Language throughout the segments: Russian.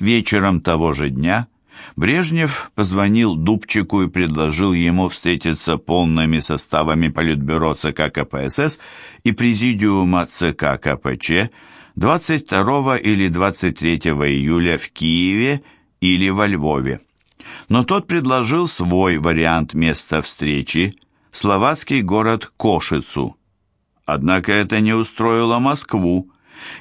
Вечером того же дня Брежнев позвонил Дубчику и предложил ему встретиться полными составами Политбюро ЦК КПСС и Президиума ЦК КПЧ 22 или 23 июля в Киеве или во Львове. Но тот предложил свой вариант места встречи – словацкий город Кошицу. Однако это не устроило Москву,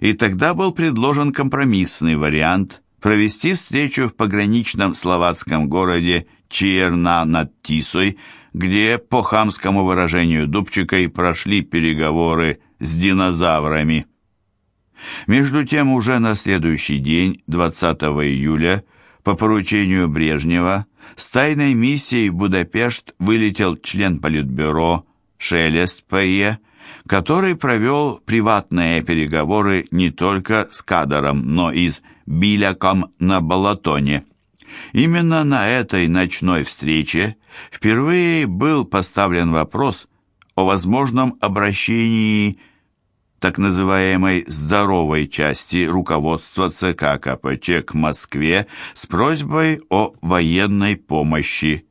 и тогда был предложен компромиссный вариант – провести встречу в пограничном словацком городе Чиерна над Тисой, где, по хамскому выражению Дубчика, и прошли переговоры с динозаврами. Между тем, уже на следующий день, 20 июля, по поручению Брежнева, с тайной миссией в Будапешт вылетел член Политбюро Шелест П.Е., который провел приватные переговоры не только с Кадаром, но и с Биляком на Балатоне. Именно на этой ночной встрече впервые был поставлен вопрос о возможном обращении так называемой «здоровой части» руководства ЦК КПЧ к Москве с просьбой о военной помощи.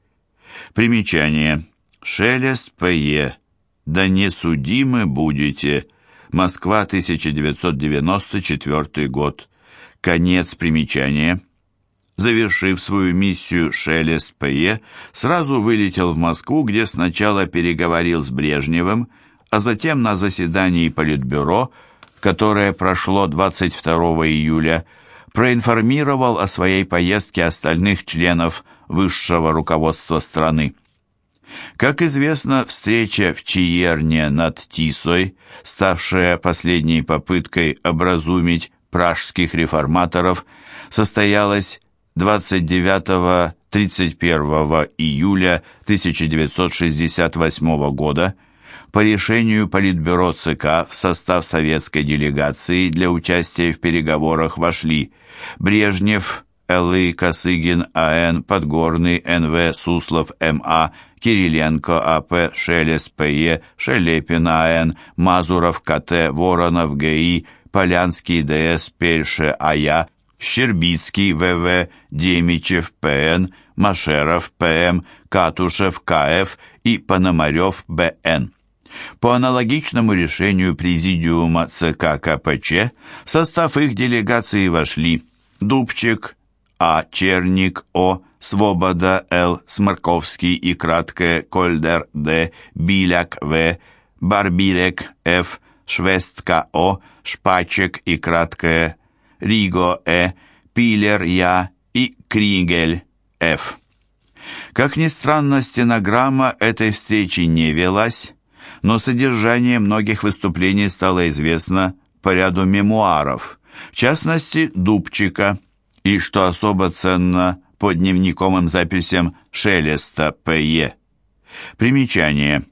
Примечание. Шелест П.Е. «Да не судимы будете». Москва, 1994 год. Конец примечания. Завершив свою миссию, Шелест П.Е. сразу вылетел в Москву, где сначала переговорил с Брежневым, а затем на заседании Политбюро, которое прошло 22 июля, проинформировал о своей поездке остальных членов высшего руководства страны. Как известно, встреча в Чиерне над Тисой, ставшая последней попыткой образумить пражских реформаторов, состоялась 29-31 июля 1968 года по решению Политбюро ЦК в состав советской делегации для участия в переговорах вошли Брежнев, Л.И. Косыгин, А.Н., Подгорный, Н.В., Суслов, М.А., Кириленко, А.П., Шелест, П.Е., Шелепин, А.Н., Мазуров, К.Т., Воронов, Г.И., Полянский, Д.С., Пельше, А.Я., Щербицкий, В.В., Демичев, П.Н., Машеров, П.М., Катушев, К.Ф. и Пономарев, Б.Н. По аналогичному решению Президиума ЦК КПЧ в состав их делегации вошли Дубчек, А. Черник, О. Свобода, Л. Сморковский и краткое Кольдер, Д. Биляк, В. Барбирек, Ф. Швестка, О. Шпачек и краткое Риго, Э. Пилер, Я и Кригель, Ф. Как ни странно, стенограмма этой встречи не велась, но содержание многих выступлений стало известно по ряду мемуаров, в частности, Дубчека, и, что особо ценно, по дневниковым записям Шелеста П.Е. Примечание.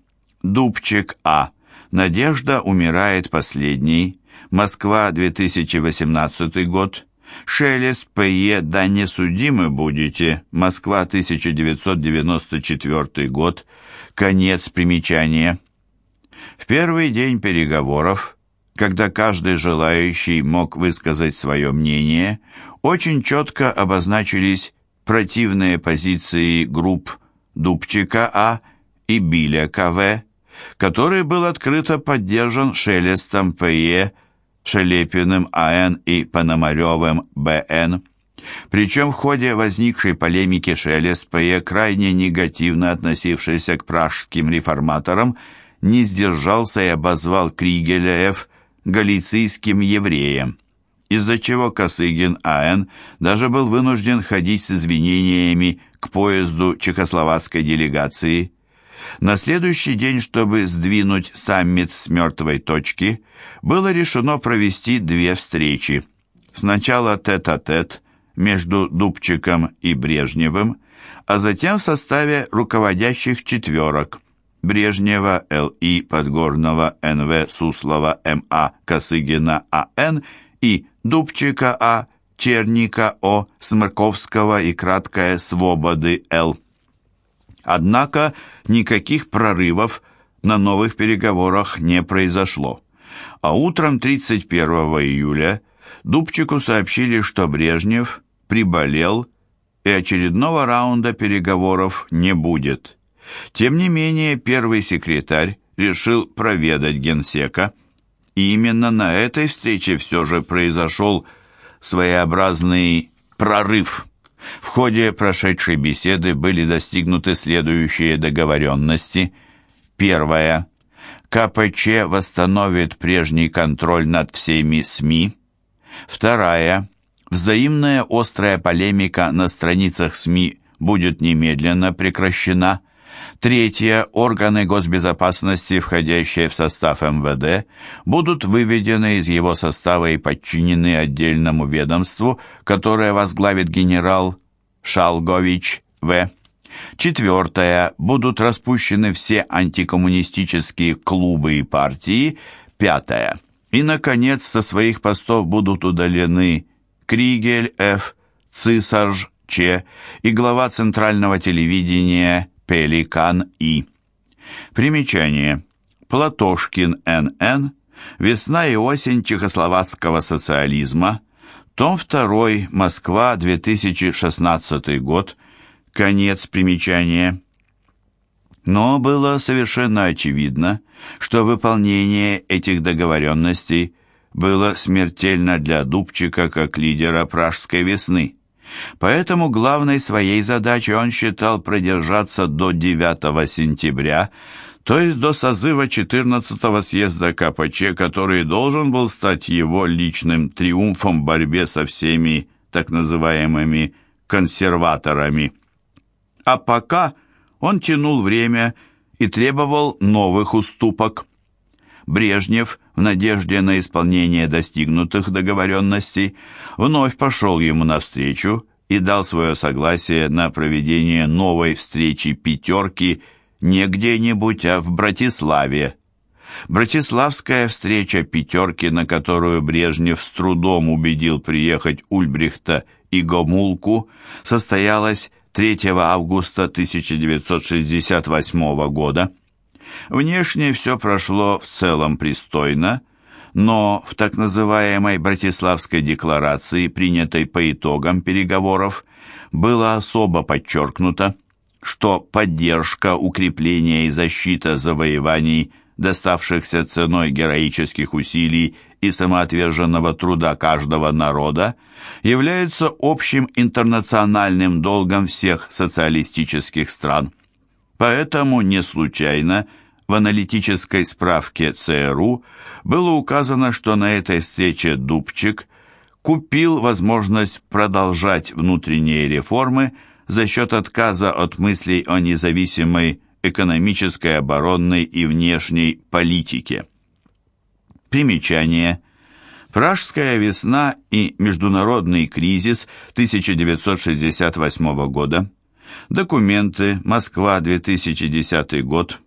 Дубчек А. Надежда умирает последней. Москва, 2018 год. Шелест П.Е. «Да не судимы будете». Москва, 1994 год. Конец примечания. В первый день переговоров, когда каждый желающий мог высказать свое мнение, очень четко обозначились противные позиции групп Дубчека А. и Биляка В., который был открыто поддержан Шелестом П.Е., Шелепиным А.Н. и Пономаревым Б.Н., причем в ходе возникшей полемики Шелест П.Е., крайне негативно относившийся к пражским реформаторам, не сдержался и обозвал Кригеля Ф. галицийским евреем, из-за чего Косыгин А.Н. даже был вынужден ходить с извинениями к поезду чехословацкой делегации. На следующий день, чтобы сдвинуть саммит с мертвой точки, было решено провести две встречи. Сначала тет-а-тет -тет между Дубчиком и Брежневым, а затем в составе руководящих четверок Брежнева, Л.И., Подгорного, Н.В., Суслова, М.А., Косыгина, А.Н. и Дубчика А., Черника О., Смырковского и краткое Свободы Л. Однако никаких прорывов на новых переговорах не произошло. А утром 31 июля Дубчику сообщили, что Брежнев приболел, и очередного раунда переговоров не будет. Тем не менее, первый секретарь решил проведать генсека, и именно на этой встрече все же произошел своеобразный прорыв. В ходе прошедшей беседы были достигнуты следующие договоренности. Первая. КПЧ восстановит прежний контроль над всеми СМИ. Вторая. Взаимная острая полемика на страницах СМИ будет немедленно прекращена. Третье. Органы госбезопасности, входящие в состав МВД, будут выведены из его состава и подчинены отдельному ведомству, которое возглавит генерал Шалгович В. Четвертое. Будут распущены все антикоммунистические клубы и партии. Пятое. И, наконец, со своих постов будут удалены Кригель Ф., Цисарж Ч. и глава Центрального телевидения Пеликан И. Примечание. Платошкин Н.Н. Весна и осень чехословацкого социализма. Том 2. Москва, 2016 год. Конец примечания. Но было совершенно очевидно, что выполнение этих договоренностей было смертельно для Дубчика как лидера пражской весны. Поэтому главной своей задачей он считал продержаться до 9 сентября, то есть до созыва 14-го съезда КПЧ, который должен был стать его личным триумфом в борьбе со всеми так называемыми консерваторами. А пока он тянул время и требовал новых уступок. Брежнев, в надежде на исполнение достигнутых договоренностей, вновь пошел ему навстречу и дал свое согласие на проведение новой встречи «пятерки» не где-нибудь, а в Братиславе. Братиславская встреча «пятерки», на которую Брежнев с трудом убедил приехать Ульбрихта и Гомулку, состоялась 3 августа 1968 года. Внешне все прошло в целом пристойно, но в так называемой Братиславской декларации, принятой по итогам переговоров, было особо подчеркнуто, что поддержка, укрепление и защита завоеваний, доставшихся ценой героических усилий и самоотверженного труда каждого народа, являются общим интернациональным долгом всех социалистических стран. Поэтому не случайно – в аналитической справке ЦРУ было указано, что на этой встрече Дубчик купил возможность продолжать внутренние реформы за счет отказа от мыслей о независимой экономической, оборонной и внешней политике. Примечание. Пражская весна и международный кризис 1968 года. Документы. Москва, 2010 год.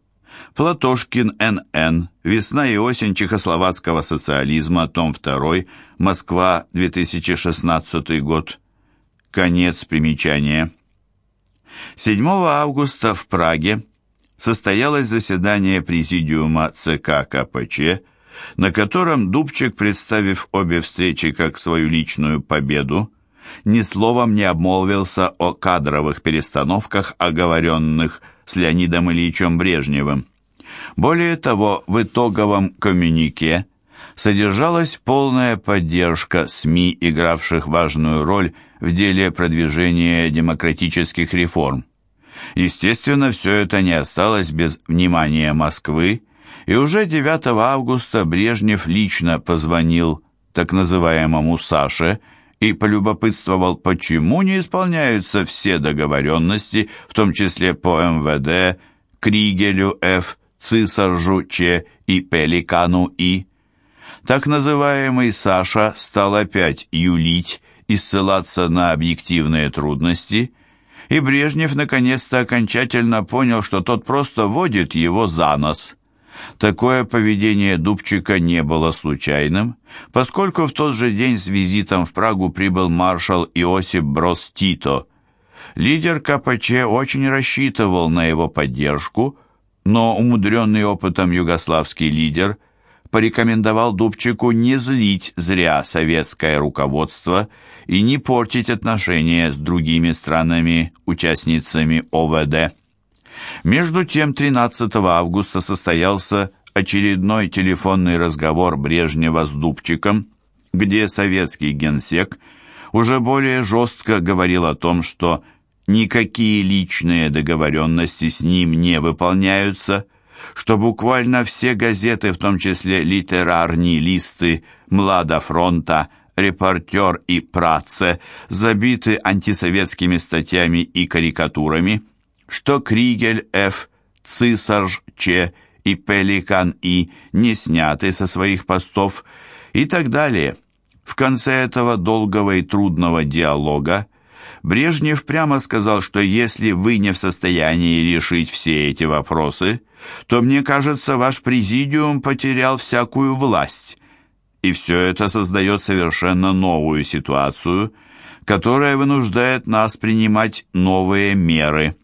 Платошкин Н.Н. Весна и осень чехословацкого социализма. Том 2. Москва, 2016 год. Конец примечания. 7 августа в Праге состоялось заседание Президиума ЦК КПЧ, на котором Дубчик, представив обе встречи как свою личную победу, ни словом не обмолвился о кадровых перестановках, оговоренных с Леонидом Ильичем Брежневым. Более того, в итоговом коммюнике содержалась полная поддержка СМИ, игравших важную роль в деле продвижения демократических реформ. Естественно, все это не осталось без внимания Москвы, и уже 9 августа Брежнев лично позвонил так называемому Саше и полюбопытствовал, почему не исполняются все договоренности, в том числе по МВД, Кригелю Ф., Цисаржу Че и Пеликану И. Так называемый Саша стал опять юлить и ссылаться на объективные трудности, и Брежнев наконец-то окончательно понял, что тот просто водит его за нос. Такое поведение Дубчика не было случайным, поскольку в тот же день с визитом в Прагу прибыл маршал Иосип Брос Тито. Лидер КПЧ очень рассчитывал на его поддержку, но умудренный опытом югославский лидер порекомендовал Дубчику не злить зря советское руководство и не портить отношения с другими странами-участницами ОВД. Между тем 13 августа состоялся очередной телефонный разговор Брежнева с Дубчиком, где советский генсек уже более жестко говорил о том, что никакие личные договоренности с ним не выполняются, что буквально все газеты, в том числе литерарные листы «Млада фронта», «Репортер» и «Праце» забиты антисоветскими статьями и карикатурами, что Кригель Ф., Цисарж Ч. и Пеликан И. не сняты со своих постов и так далее. В конце этого долгого и трудного диалога Брежнев прямо сказал, что если вы не в состоянии решить все эти вопросы, то, мне кажется, ваш президиум потерял всякую власть. И все это создает совершенно новую ситуацию, которая вынуждает нас принимать новые меры.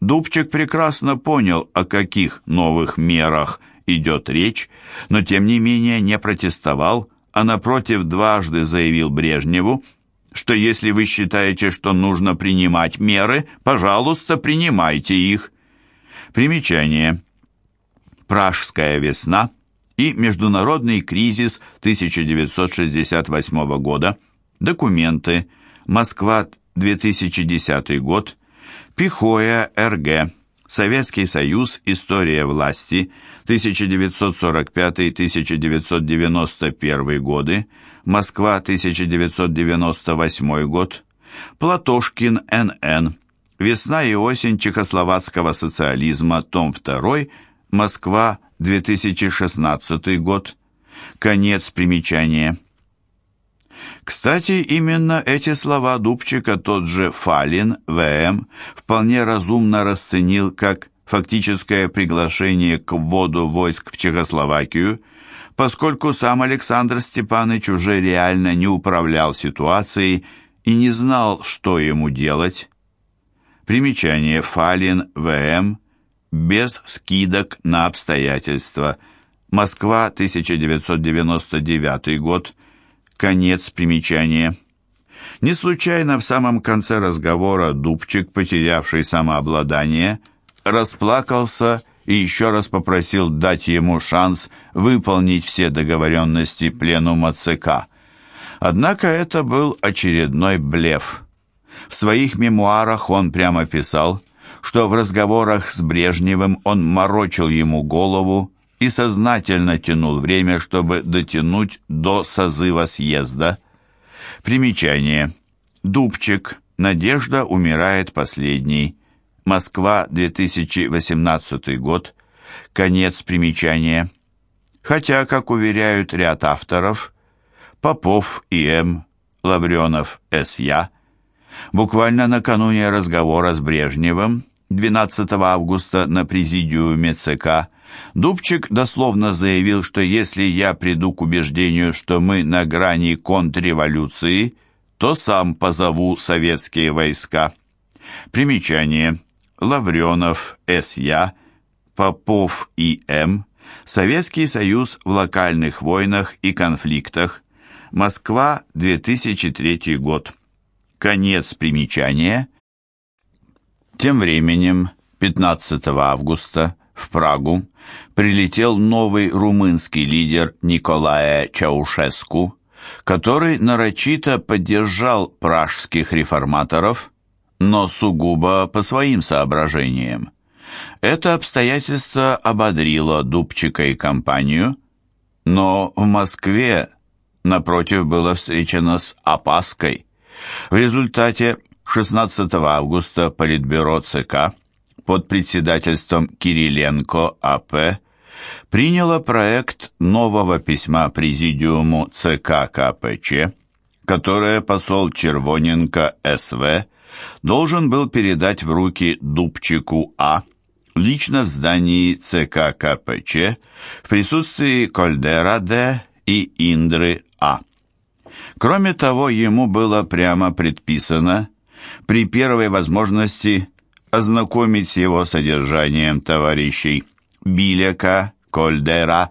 Дубчик прекрасно понял, о каких новых мерах идет речь, но тем не менее не протестовал, а напротив дважды заявил Брежневу, что если вы считаете, что нужно принимать меры, пожалуйста, принимайте их. Примечание. Пражская весна и международный кризис 1968 года. Документы. Москва, 2010 год. Пихоя, РГ. Советский Союз. История власти. 1945-1991 годы. Москва, 1998 год. Платошкин, Н.Н. Весна и осень чехословацкого социализма, том 2, Москва, 2016 год. Конец примечания. Кстати, именно эти слова Дубчика тот же Фалин, В.М., вполне разумно расценил как фактическое приглашение к вводу войск в Чехословакию – поскольку сам Александр Степанович уже реально не управлял ситуацией и не знал, что ему делать. Примечание Фалин В.М. Без скидок на обстоятельства. Москва, 1999 год. Конец примечания. Не случайно в самом конце разговора Дубчик, потерявший самообладание, расплакался и еще раз попросил дать ему шанс выполнить все договоренности пленума ЦК. Однако это был очередной блеф. В своих мемуарах он прямо писал, что в разговорах с Брежневым он морочил ему голову и сознательно тянул время, чтобы дотянуть до созыва съезда. Примечание. Дубчик. Надежда умирает последней. Москва, 2018 год. Конец примечания. Хотя, как уверяют ряд авторов, Попов И.М., Лавренов С.Я., буквально накануне разговора с Брежневым, 12 августа на президиуме ЦК, Дубчик дословно заявил, что если я приду к убеждению, что мы на грани контрреволюции, то сам позову советские войска. Примечание. Лавренов, С.Я., Попов И.М., Советский Союз в локальных войнах и конфликтах, Москва, 2003 год. Конец примечания. Тем временем, 15 августа, в Прагу прилетел новый румынский лидер Николая Чаушеску, который нарочито поддержал пражских реформаторов но сугубо по своим соображениям. Это обстоятельство ободрило Дубчика и компанию, но в Москве, напротив, было встречено с опаской. В результате 16 августа Политбюро ЦК под председательством Кириленко А.П. приняло проект нового письма Президиуму ЦК КПЧ, которое посол Червоненко С.В должен был передать в руки Дубчику А. лично в здании ЦК КПЧ в присутствии Кольдера Д. и Индры А. Кроме того, ему было прямо предписано при первой возможности ознакомить его содержанием товарищей Билека, Кольдера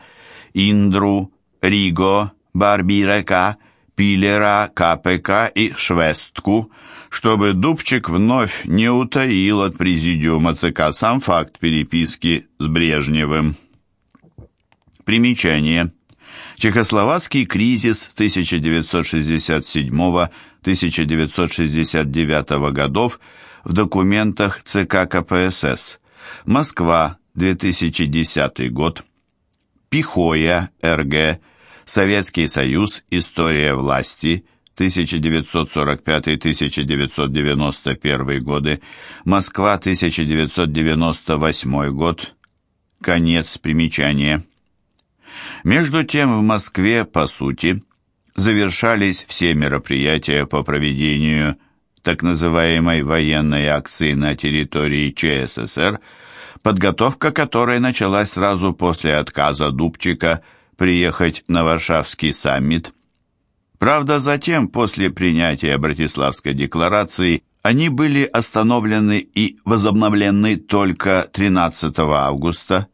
Индру, Риго, Барбирека, Пилера, КПК и Швестку, чтобы Дубчик вновь не утаил от президиума ЦК сам факт переписки с Брежневым. Примечание. Чехословацкий кризис 1967-1969 годов в документах ЦК КПСС. Москва, 2010 год. Пихоя, РГ. Советский Союз. История власти. 1945-1991 годы. Москва, 1998 год. Конец примечания. Между тем в Москве, по сути, завершались все мероприятия по проведению так называемой военной акции на территории ЧССР, подготовка которой началась сразу после отказа Дубчика приехать на Варшавский саммит. Правда, затем, после принятия Братиславской декларации, они были остановлены и возобновлены только 13 августа.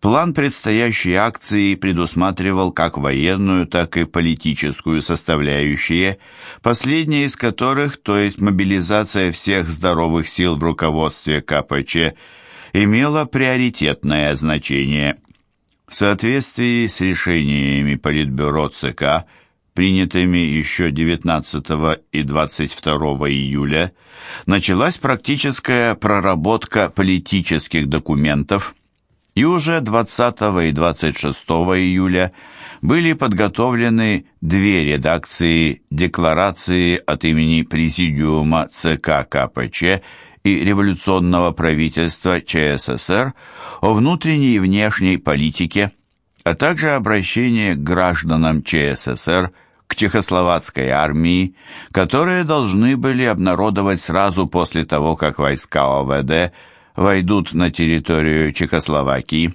План предстоящей акции предусматривал как военную, так и политическую составляющие, последняя из которых, то есть мобилизация всех здоровых сил в руководстве КПЧ, имела приоритетное значение. В соответствии с решениями Политбюро ЦК, принятыми еще 19 и 22 июля, началась практическая проработка политических документов, и уже 20 и 26 июля были подготовлены две редакции декларации от имени Президиума ЦК КПЧ и революционного правительства ЧССР о внутренней и внешней политике, а также обращение к гражданам ЧССР, к чехословацкой армии, которые должны были обнародовать сразу после того, как войска ОВД войдут на территорию Чехословакии.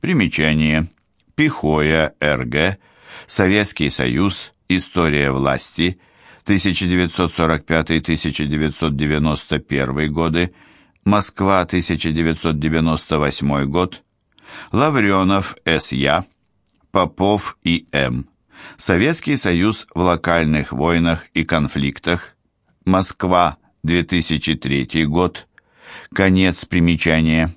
Примечание. Пихоя, РГ, Советский Союз, История власти, 1945-1991 годы, Москва, 1998 год, Лавренов, С.Я., Попов и М. Советский Союз в локальных войнах и конфликтах, Москва, 2003 год, Конец примечания.